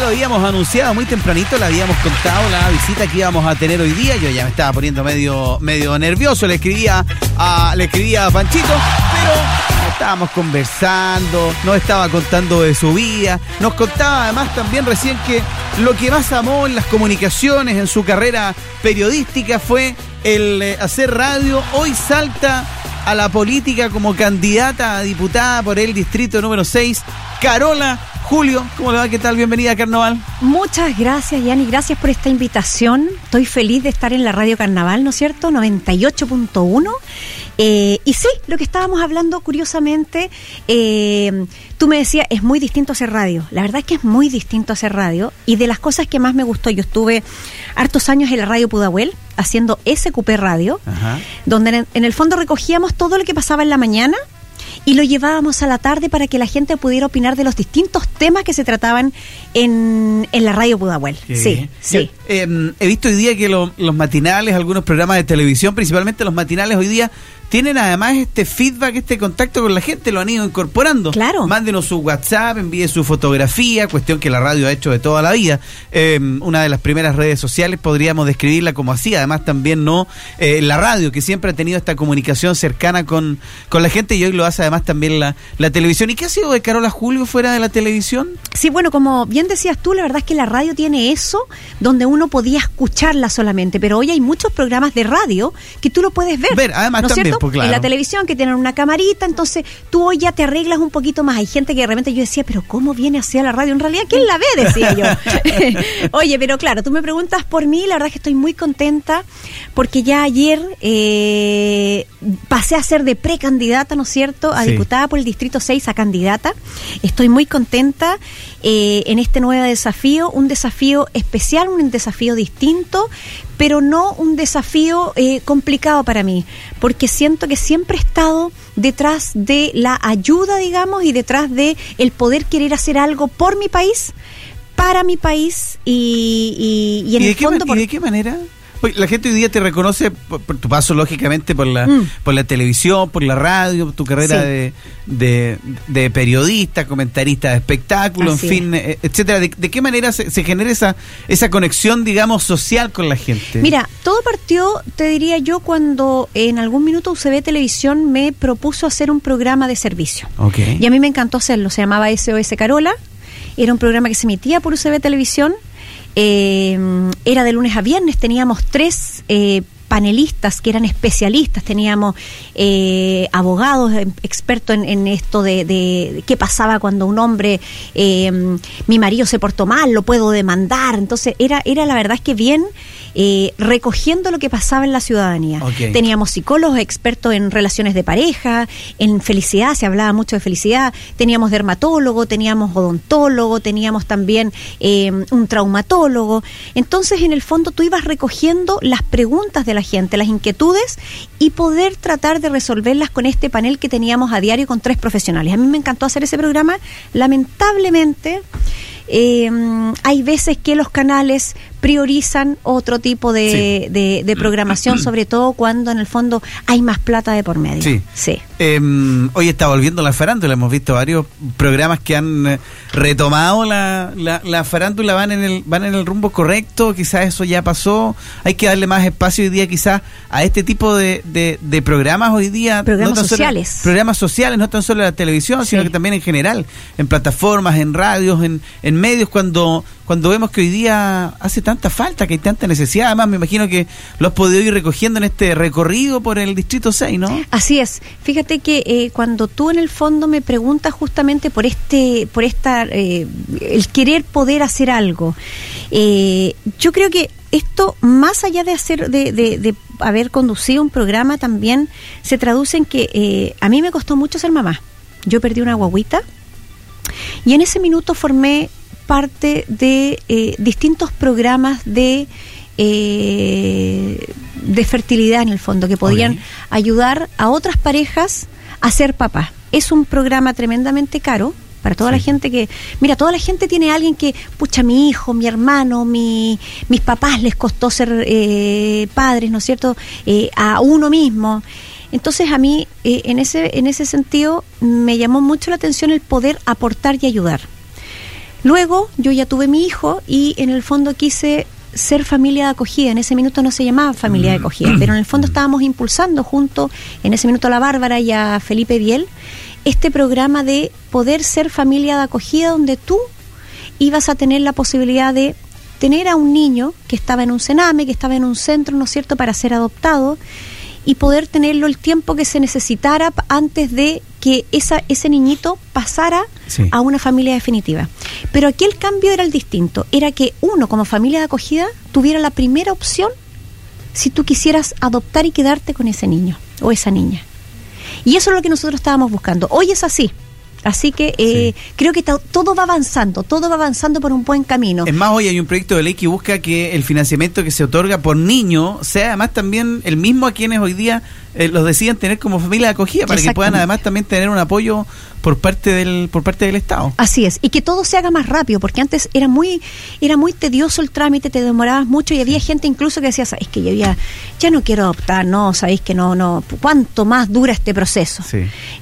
lo habíamos anunciado muy tempranito, le habíamos contado la visita que íbamos a tener hoy día. Yo ya me estaba poniendo medio, medio nervioso, le escribía a, le escribía a Panchito, pero estábamos conversando, nos estaba contando de su vida, nos contaba además también recién que lo que más amó en las comunicaciones, en su carrera periodística, fue el eh, hacer radio. Hoy salta a la política como candidata a diputada por el distrito número 6, Carola Julio, ¿cómo le va? ¿Qué tal? Bienvenida a Carnaval. Muchas gracias, Yani. Gracias por esta invitación. Estoy feliz de estar en la Radio Carnaval, ¿no es cierto? 98.1. Eh, y sí, lo que estábamos hablando, curiosamente, eh, tú me decías, es muy distinto hacer radio. La verdad es que es muy distinto hacer radio. Y de las cosas que más me gustó, yo estuve hartos años en la Radio Pudahuel haciendo SQP Radio, donde en el fondo recogíamos todo lo que pasaba en la mañana y lo llevábamos a la tarde para que la gente pudiera opinar de los distintos temas que se trataban en, en la radio Pudahuel. Sí, sí. Em, he visto hoy día que los matinales, algunos programas de televisión, principalmente los matinales hoy día, tienen además este feedback, este contacto con la gente, lo han ido incorporando. Claro. Mándenos su WhatsApp, envíe su fotografía, cuestión que la radio ha hecho de toda la vida. Em, una de las primeras redes sociales podríamos describirla como así, además también no eh, la radio, que siempre ha tenido esta comunicación cercana con, con la gente y hoy lo hace además también la, la televisión. ¿Y qué ha sido de Carola Julio fuera de la televisión? Sí, bueno, como bien decías tú, la verdad es que la radio tiene eso, donde uno podía escucharla solamente, pero hoy hay muchos programas de radio que tú lo puedes ver. Ver, además también. Pues, en la televisión que tienen una camarita, entonces tú hoy ya te arreglas un poquito más. Hay gente que de repente yo decía, pero ¿cómo viene hacia la radio? En realidad, ¿quién la ve? Decía yo. Oye, pero claro, tú me preguntas por mí, la verdad es que estoy muy contenta porque ya ayer eh, pasé a ser de precandidata, ¿no es cierto?, a diputada por el Distrito 6 a candidata. Estoy muy contenta eh, en este nuevo desafío, un desafío especial, un desafío distinto, pero no un desafío eh, complicado para mí, porque siento que siempre he estado detrás de la ayuda, digamos, y detrás de el poder querer hacer algo por mi país, para mi país y, y, en el fondo... ¿Y de qué manera? La gente hoy día te reconoce por, tu paso, lógicamente, por la, mm. por la televisión, por la radio, tu carrera de, de, periodista, comentarista de espectáculo, en fin, eh, etcétera. ¿De, qué manera se, genera esa, esa conexión, digamos, social con la gente? Mira, todo partió, te diría yo, cuando en algún minuto UCB Televisión me propuso hacer un programa de servicio. Y a mí me encantó hacerlo. Se llamaba SOS Carola. Era un programa que se emitía por UCB Televisión eh, era de lunes a viernes, teníamos tres eh, panelistas que eran especialistas, teníamos eh, abogados em, expertos en, esto de, qué pasaba cuando un hombre, eh, mi marido se portó mal, lo puedo demandar, entonces era, era la verdad es que bien eh, recogiendo lo que pasaba en la ciudadanía. Teníamos psicólogos expertos en relaciones de pareja, en felicidad, se hablaba mucho de felicidad, teníamos dermatólogo, teníamos odontólogo, teníamos también un traumatólogo. Entonces, en el fondo, tú ibas recogiendo las preguntas de la gente, las inquietudes y poder tratar de resolverlas con este panel que teníamos a diario con tres profesionales. A mí me encantó hacer ese programa. Lamentablemente, eh, hay veces que los canales priorizan otro tipo de, de, programación, sobre todo cuando en el fondo hay más plata de por medio. Sí. sí. Em, hoy está volviendo la farándula, hemos visto varios programas que han eh, retomado la, la, farándula, van en, el, van en el rumbo correcto, quizás eso ya pasó, hay que darle más espacio hoy día quizás a este tipo de, de, programas hoy día. Programas sociales. programas sociales, no tan solo en la televisión, sino que también en general, en plataformas, en radios, en, en medios, cuando cuando vemos que hoy día hace tanta falta, que hay tanta necesidad. Además, me imagino que lo has podido ir recogiendo en este recorrido por el Distrito 6, ¿no? Así es. Fíjate que eh, cuando tú en el fondo me preguntas justamente por este, por esta, eh, el querer poder hacer algo, eh, yo creo que esto, más allá de hacer, de, de, haber conducido un programa, también se traduce en que a mí me costó mucho ser mamá. Yo perdí una guaguita y en ese minuto formé parte de eh, distintos programas de eh, de fertilidad en el fondo que podían ayudar a otras parejas a ser papás. Es un programa tremendamente caro para toda la gente que, mira, toda la gente tiene a alguien que, pucha, mi hijo, mi hermano, mi, mis papás les costó ser eh, padres, ¿no es cierto? a uno mismo. Entonces a mí, en, ese, en ese sentido, me llamó mucho la atención el poder aportar y ayudar. Luego yo ya tuve mi hijo y en el fondo quise ser familia de acogida. En ese minuto no se llamaba familia de mm. acogida, pero en el fondo mm. estábamos impulsando junto, en ese minuto a la Bárbara y a Felipe Biel, este programa de poder ser familia de acogida donde tú ibas a tener la posibilidad de tener a un niño que estaba en un cename, que estaba en un centro, ¿no es cierto?, para ser adoptado y poder tenerlo el tiempo que se necesitara antes de que esa, ese niñito pasara a una familia definitiva. Pero aquí el cambio era el distinto, era que uno como familia de acogida tuviera la primera opción si tú quisieras adoptar y quedarte con ese niño o esa niña. Y eso es lo que nosotros estábamos buscando. Hoy es así. Así que eh, creo que todo va avanzando, todo va avanzando por un buen camino. Es más, hoy hay un proyecto de ley que busca que el financiamiento que se otorga por niño sea además también el mismo a quienes hoy día eh, los deciden tener como familia de acogida, para que puedan además también tener un apoyo por parte del por parte del Estado. Así es, y que todo se haga más rápido, porque antes era muy era muy tedioso el trámite, te demorabas mucho y había gente incluso que decía, es que ya había ya no quiero adoptar, no, sabéis que no no cuánto más dura este proceso.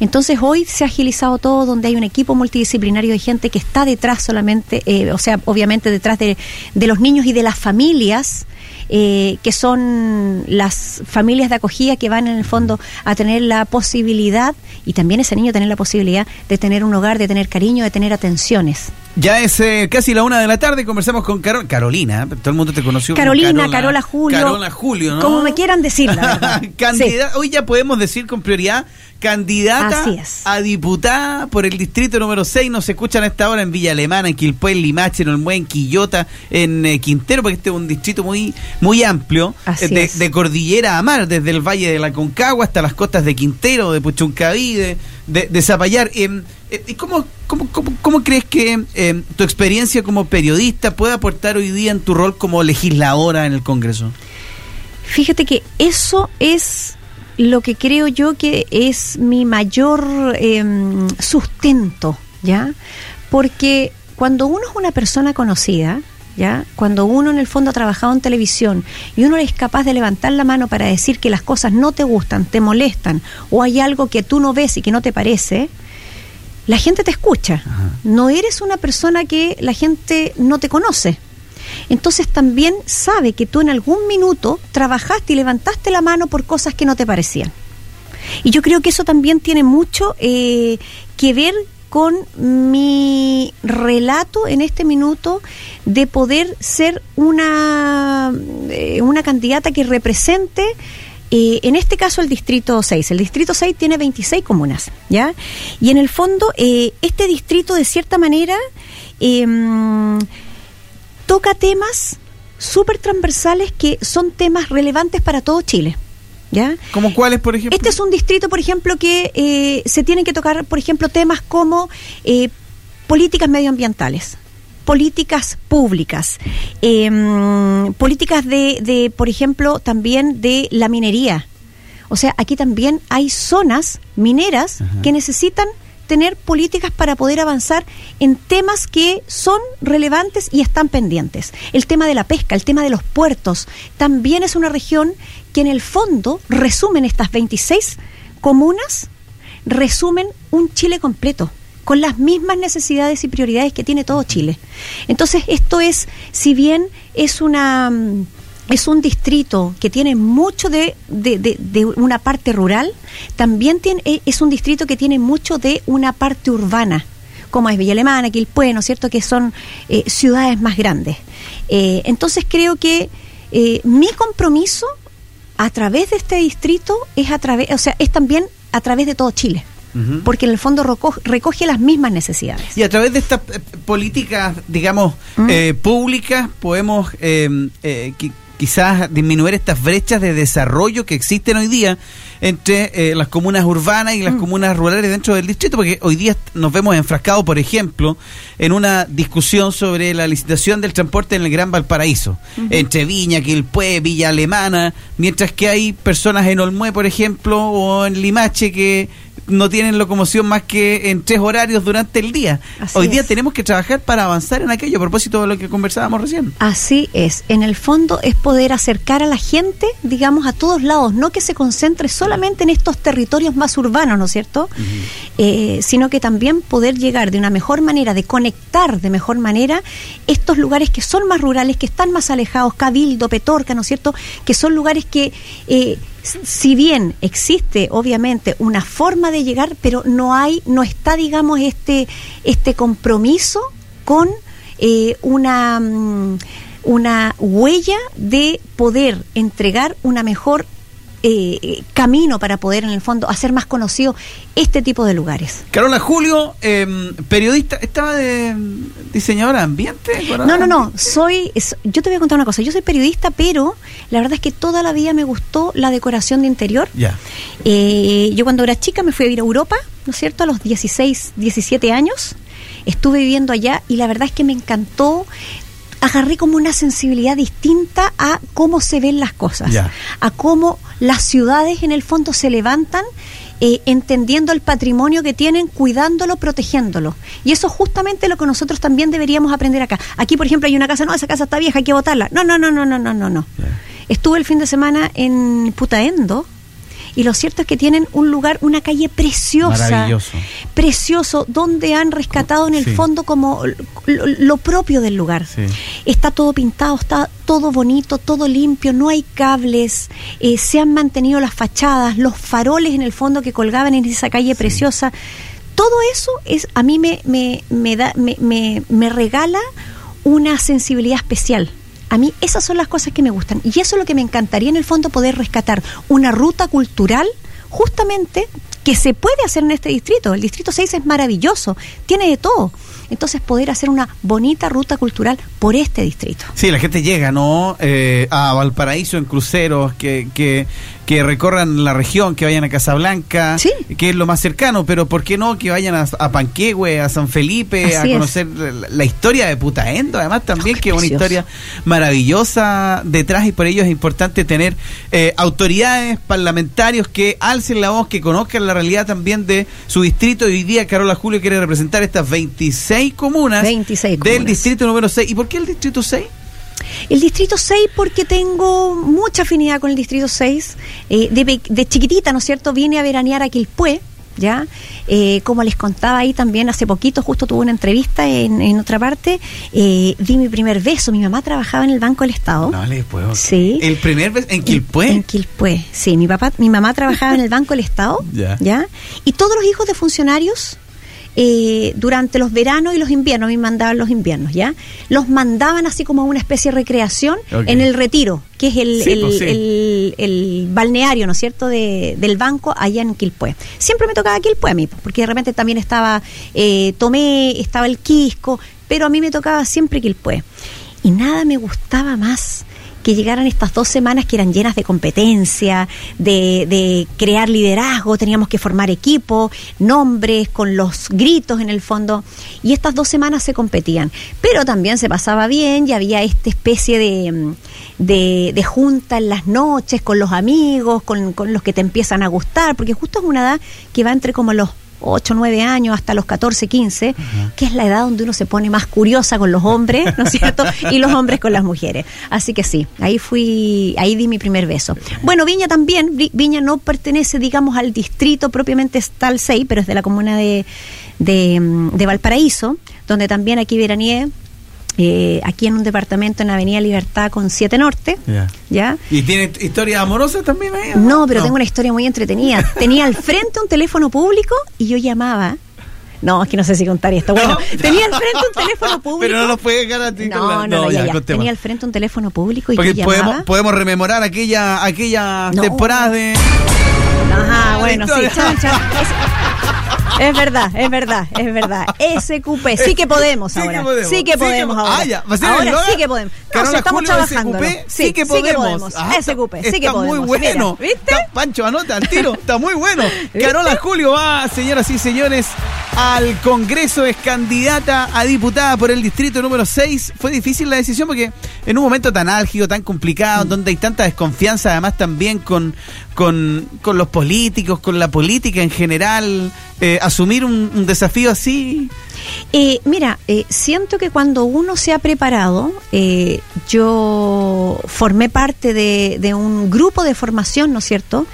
Entonces hoy se ha agilizado todo donde hay un equipo multidisciplinario de gente que está detrás solamente, eh, o sea, obviamente detrás de, de los niños y de las familias eh, que son las familias de acogida que van en el fondo a tener la posibilidad, y también ese niño tener la posibilidad de tener un hogar, de tener cariño, de tener atenciones. Ya es eh, casi la una de la tarde, conversamos con Carolina, todo el mundo te conoció. Carolina, Carola, Julio. Carola Julio, ¿no? Como me quieran decir, Hoy ya podemos decir con prioridad candidata a diputada por el distrito número 6. Nos escuchan a esta hora en Villa Alemana, en Quilpué, en Limache, en Olmué, en Quillota, en eh, Quintero, porque este es un distrito muy, muy amplio, eh, de, cordillera a mar, desde el Valle de la Concagua hasta las costas de Quintero, de Puchuncaví, de, de, Zapallar. Em, eh, ¿Y cómo, cómo, cómo, crees que em, tu experiencia como periodista puede aportar hoy día en tu rol como legisladora en el Congreso? Fíjate que eso es lo que creo yo que es mi mayor em, sustento, ¿ya? Porque cuando uno es una persona conocida, ¿ya? Cuando uno en el fondo ha trabajado en televisión y uno es capaz de levantar la mano para decir que las cosas no te gustan, te molestan o hay algo que tú no ves y que no te parece, la gente te escucha. No eres una persona que la gente no te conoce. Entonces también sabe que tú en algún minuto trabajaste y levantaste la mano por cosas que no te parecían. Y yo creo que eso también tiene mucho eh, que ver con mi relato en este minuto de poder ser una, eh, una candidata que represente eh, en este caso el distrito 6. El distrito 6 tiene 26 comunas, ¿ya? Y en el fondo, este distrito de cierta manera em, toca temas súper transversales que son temas relevantes para todo Chile. ¿Ya? ¿Como cuáles, por ejemplo? Este es un distrito, por ejemplo, que eh, se tienen que tocar, por ejemplo, temas como eh, políticas medioambientales, políticas públicas, em, políticas de, de, por ejemplo, también de la minería. O sea, aquí también hay zonas mineras que necesitan tener políticas para poder avanzar en temas que son relevantes y están pendientes. El tema de la pesca, el tema de los puertos, también es una región que en el fondo resumen estas 26 comunas, resumen un Chile completo con las mismas necesidades y prioridades que tiene todo Chile. Entonces, esto es, si bien es una mm, es un distrito que tiene mucho de, de, una parte rural, también tiene, e, es un distrito que tiene mucho de una parte urbana, como es Villa Alemana, Quilpué, ¿no es cierto?, que son eh, ciudades más grandes. Eh, entonces creo que eh, mi compromiso a través de este distrito es a través, o sea, es también a través de todo Chile porque en el fondo recoge, las mismas necesidades. Y a través de estas políticas, digamos, públicas, podemos quizás disminuir estas brechas de desarrollo que existen hoy día entre eh, las comunas urbanas y las comunas rurales dentro del distrito, porque hoy día nos vemos enfrascados, por ejemplo, en una discusión sobre la licitación del transporte en el Gran Valparaíso, entre Viña, Quilpué, Villa Alemana, mientras que hay personas en Olmué, por ejemplo, o en Limache que no tienen locomoción más que en tres horarios durante el día. Hoy día tenemos que trabajar para avanzar en aquello, a propósito de lo que conversábamos recién. Así es. En el fondo es poder acercar a la gente, digamos, a todos lados, no que se concentre solamente en estos territorios más urbanos, ¿no es cierto? Eh, sino que también poder llegar de una mejor manera, de conectar de mejor manera estos lugares que son más rurales, que están más alejados, Cabildo, Petorca, ¿no es cierto? Que son lugares que... Eh, si bien existe obviamente una forma de llegar, pero no hay, no está, digamos, este, este compromiso con eh, una, mm, una huella de poder entregar una mejor eh, camino para poder en el fondo hacer más conocido este tipo de lugares. Carola Julio, em, periodista, ¿estaba de diseñadora ambiente? No, no, no, soy, yo te voy a contar una cosa, yo soy periodista, pero la verdad es que toda la vida me gustó la decoración de interior. Ya. Eh, yo cuando era chica me fui a ir a Europa, ¿no es cierto? A los 16, 17 años. Estuve viviendo allá y la verdad es que me encantó agarré como una sensibilidad distinta a cómo se ven las cosas, a cómo las ciudades en el fondo se levantan eh, entendiendo el patrimonio que tienen, cuidándolo, protegiéndolo. Y eso es justamente lo que nosotros también deberíamos aprender acá. Aquí, por ejemplo, hay una casa, no, esa casa está vieja, hay que botarla. No, no, no, no, no, no, no, no. Estuve el fin de semana en Putaendo, y lo cierto es que tienen un lugar, una calle preciosa, Maravilloso. precioso, donde han rescatado en el fondo como lo, propio del lugar. Está todo pintado, está todo bonito, todo limpio, no hay cables, eh, se han mantenido las fachadas, los faroles en el fondo que colgaban en esa calle preciosa. Todo eso es a mí me, me, me da, me, me, me regala una sensibilidad especial a mí esas son las cosas que me gustan. Y eso es lo que me encantaría en el fondo poder rescatar. Una ruta cultural justamente que se puede hacer en este distrito. El distrito 6 es maravilloso, tiene de todo. Entonces poder hacer una bonita ruta cultural por este distrito. Sí, la gente llega, ¿no? Eh, a Valparaíso en cruceros, que, que que recorran la región, que vayan a Casablanca, que es lo más cercano, pero ¿por qué no que vayan a, a Panquehue, a San Felipe, a conocer la, historia de Putaendo, además también que es una historia maravillosa detrás y por ello es importante tener eh, autoridades, parlamentarios que alcen la voz, que conozcan la realidad también de su distrito. Y hoy día Carola Julio quiere representar estas 26 comunas, 26 del distrito número 6. ¿Y por qué el distrito 6? El distrito 6 porque tengo mucha afinidad con el distrito 6. Eh, de, chiquitita, ¿no es cierto? Vine a veranear a Quilpué. ¿Ya? Eh, como les contaba ahí también hace poquito, justo tuve una entrevista en, otra parte, eh, di mi primer beso. Mi mamá trabajaba en el Banco del Estado. No le puedo. Sí. ¿El primer beso en Quilpué? En, Quilpué, sí. Mi, papá, mi mamá trabajaba en el Banco del Estado. ¿Ya? Y todos los hijos de funcionarios eh, durante los veranos y los inviernos, a mí me mandaban los inviernos, ¿ya? Los mandaban así como a una especie de recreación en el retiro, que es el, pues el, balneario, ¿no es cierto?, de, del banco allá en Quilpué. Siempre me tocaba Quilpué a mí, porque de repente también estaba eh, Tomé, estaba el Quisco, pero a mí me tocaba siempre Quilpué. Y nada me gustaba más que llegaran estas dos semanas que eran llenas de competencia, de, crear liderazgo, teníamos que formar equipo, nombres, con los gritos en el fondo, y estas dos semanas se competían. Pero también se pasaba bien y había esta especie de, de, junta en las noches con los amigos, con, con los que te empiezan a gustar, porque justo es una edad que va entre como los 8, 9 años hasta los 14, 15, que es la edad donde uno se pone más curiosa con los hombres, ¿no es cierto? y los hombres con las mujeres. Así que sí, ahí fui, ahí di mi primer beso. Bueno, Viña también, Viña no pertenece, digamos, al distrito propiamente está al 6, pero es de la comuna de, de, de Valparaíso, donde también aquí veraneé eh, aquí en un departamento en Avenida Libertad con 7 Norte. ¿ya? ¿Y tiene historia amorosa también ahí? No, pero tengo una historia muy entretenida. Tenía al frente un teléfono público y yo llamaba. No, es que no sé si contar esto. Bueno, tenía al frente un teléfono público. Pero no lo puede garantizar. No, no, no, ya, Tenía al frente un teléfono público y Porque yo podemos, llamaba. podemos rememorar aquella, aquella temporada de. Ajá, bueno, sí, chan, chan. Es verdad, es verdad, es verdad. SQP, sí que podemos ahora. Sí que podemos, ahora. Ah, ya. ahora sí que podemos. No, estamos trabajando. Sí, que podemos. Sí que SQP, sí que podemos. muy bueno. ¿Viste? Pancho, anota al tiro. Está muy bueno. Carola Julio va, señoras y señores, al Congreso. Es candidata a diputada por el distrito número 6. Fue difícil la decisión porque en un momento tan álgido, tan complicado, mm. donde hay tanta desconfianza, además también con, con, con los políticos, con la política en general, eh, asumir un, desafío así? Eh, mira, eh, siento que cuando uno se ha preparado, yo formé parte de, de, un grupo de formación, ¿no es cierto?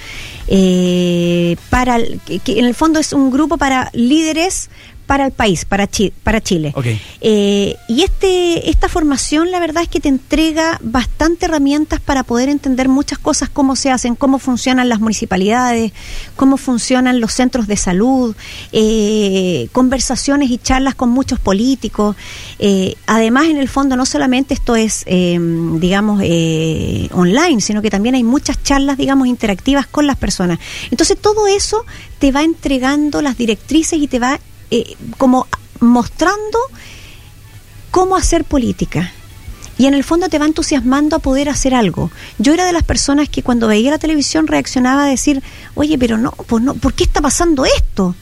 Para que en el fondo es un grupo para líderes para el país, para, para Chile. Eh, y este, esta formación, la verdad es que te entrega bastante herramientas para poder entender muchas cosas, cómo se hacen, cómo funcionan las municipalidades, cómo funcionan los centros de salud, eh, conversaciones y charlas con muchos políticos. Eh, además, en el fondo, no solamente esto es, digamos, online, sino que también hay muchas charlas, digamos, interactivas con las personas. Entonces, todo eso te va entregando las directrices y te va eh, como mostrando cómo hacer política. Y en el fondo te va entusiasmando a poder hacer algo. Yo era de las personas que cuando veía la televisión reaccionaba a decir, oye, pero no, pues no, ¿por qué está pasando esto?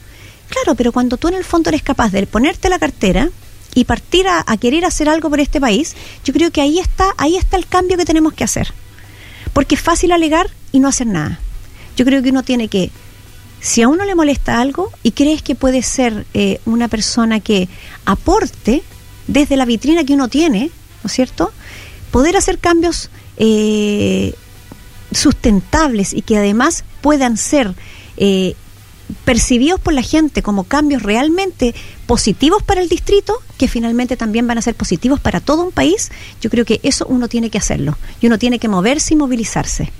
Claro, pero cuando tú en el fondo eres capaz de ponerte la cartera y partir a, a querer hacer algo por este país, yo creo que ahí está, ahí está el cambio que tenemos que hacer. Porque es fácil alegar y no hacer nada. Yo creo que uno tiene que si a uno le molesta algo y crees que puede ser eh, una persona que aporte desde la vitrina que uno tiene, ¿no es cierto? Poder hacer cambios eh, sustentables y que además puedan ser eh, percibidos por la gente como cambios realmente positivos para el distrito, que finalmente también van a ser positivos para todo un país, yo creo que eso uno tiene que hacerlo y uno tiene que moverse y movilizarse.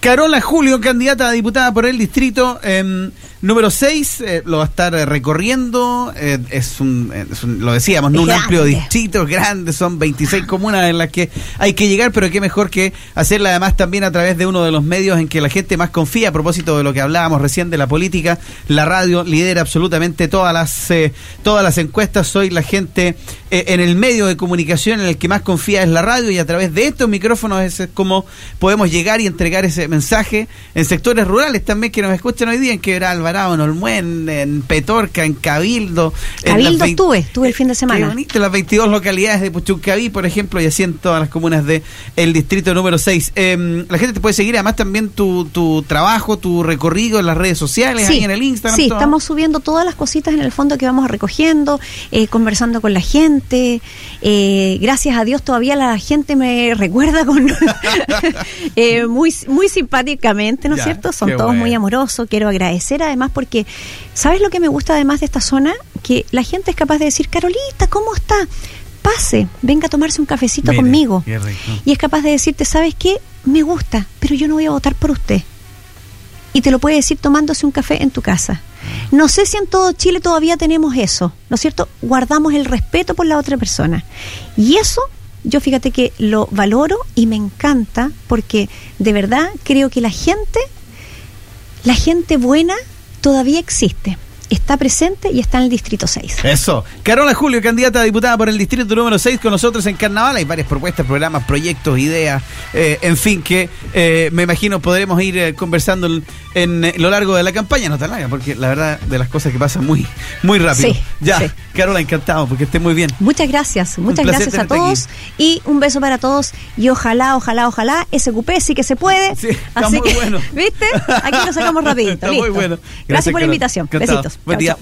Carola Julio, candidata a diputada por el distrito em, número 6, eh, lo va a estar eh, recorriendo. Eh, es, un, lo decíamos, ¿no? un amplio distrito grande, son 26 comunas en las que hay que llegar, pero qué mejor que hacerla además también a través de uno de los medios en que la gente más confía. A propósito de lo que hablábamos recién de la política, la radio lidera absolutamente todas las, todas las encuestas. Soy la gente en el medio de comunicación en el que más confía es la radio y a través de estos micrófonos es como podemos llegar y entregar ese mensaje en sectores rurales también que nos escuchan hoy día, en Quebrada Alvarado, en Olmuén, en Petorca, en Cabildo. Cabildo estuve, estuve el fin de semana. Qué bonito, las 22 localidades de Puchuncaví, por ejemplo, y así en todas las comunas del el distrito número 6. Em, la gente te puede seguir, además también tu, tu trabajo, tu recorrido en las redes sociales, ahí en el Instagram. Sí, estamos subiendo todas las cositas en el fondo que vamos recogiendo, eh, conversando con la gente. Eh, gracias a Dios todavía la gente me recuerda con eh, muy, muy simpáticamente, ¿no es cierto? Son todos muy amorosos. Quiero agradecer además porque, ¿sabes lo que me gusta además de esta zona? Que la gente es capaz de decir, Carolita, ¿cómo está? Pase, venga a tomarse un cafecito conmigo. Y es capaz de decirte, ¿sabes qué? Me gusta, pero yo no voy a votar por usted. Y te lo puede decir tomándose un café en tu casa. No sé si en todo Chile todavía tenemos eso, ¿no es cierto? Guardamos el respeto por la otra persona. Y eso yo fíjate que lo valoro y me encanta porque de verdad creo que la gente, la gente buena todavía existe está presente y está en el Distrito 6. Eso. Carola Julio, candidata a diputada por el Distrito número 6 con nosotros en Carnaval. Hay varias propuestas, programas, proyectos, ideas, eh, en fin, que eh, me imagino podremos ir eh, conversando en, lo largo de la campaña, no tan larga, porque la verdad de las cosas que pasan muy, muy rápido. Sí, ya, Carola, encantado, porque esté muy bien. Muchas gracias, muchas gracias a todos y un beso para todos y ojalá, ojalá, ojalá, SQP sí que se puede. Sí, está muy bueno. ¿Viste? Aquí lo sacamos rapidito. está muy bueno. Gracias, por la invitación. Besitos. Buen día.